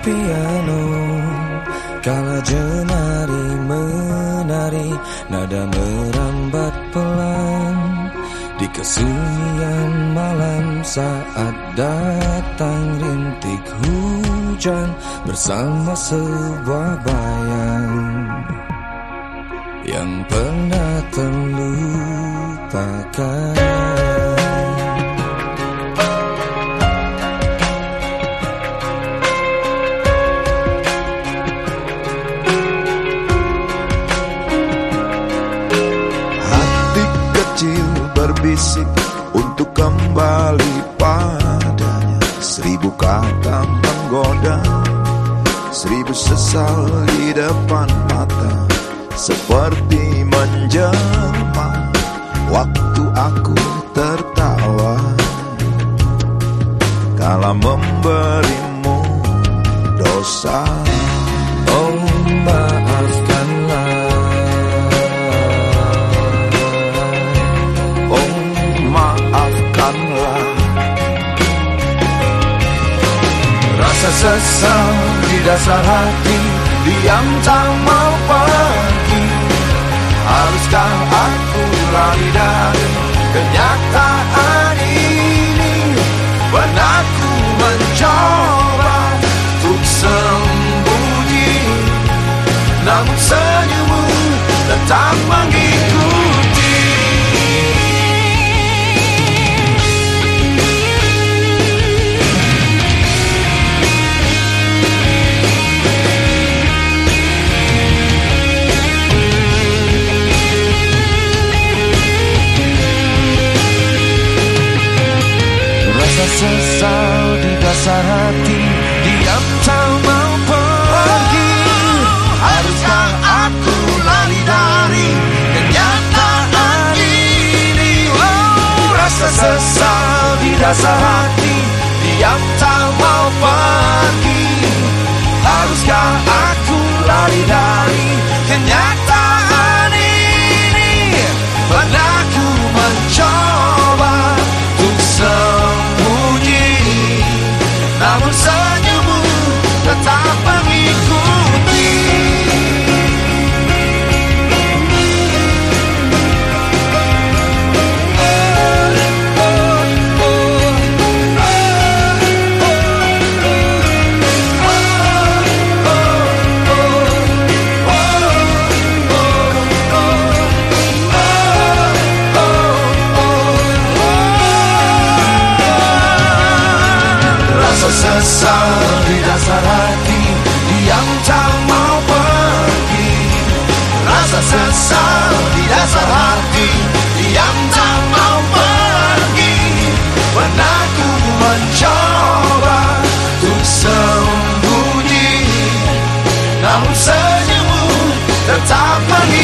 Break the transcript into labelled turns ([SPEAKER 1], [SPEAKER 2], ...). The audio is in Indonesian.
[SPEAKER 1] piano. Kala jenari menari Nada merambat pelan. Di kesunyian malam saat datang rintik hujan Bersama sebuah bayang. Yang pernah terlupakan untuk kembali padanya. Seribu kata menggoda Seribu sesal di depan mata Seperti menjelma Waktu aku tertawa Rasa sesal di dasar hati Diam tak mau pergi. Haruskah aku lari dari kenyataan ini? Pernah ku mencoba untuk sembunyi Namun senyummu tetap mengikuti hati Diam tak mau pergi. Haruskah aku lari dari kenyataan ini? Oh, Rasa sesal di dasar hati Diam tak besar di dasar hati yang tak mau pergi. When aku mencoba Untuk sembunyi Namun senyummu tetap pergi.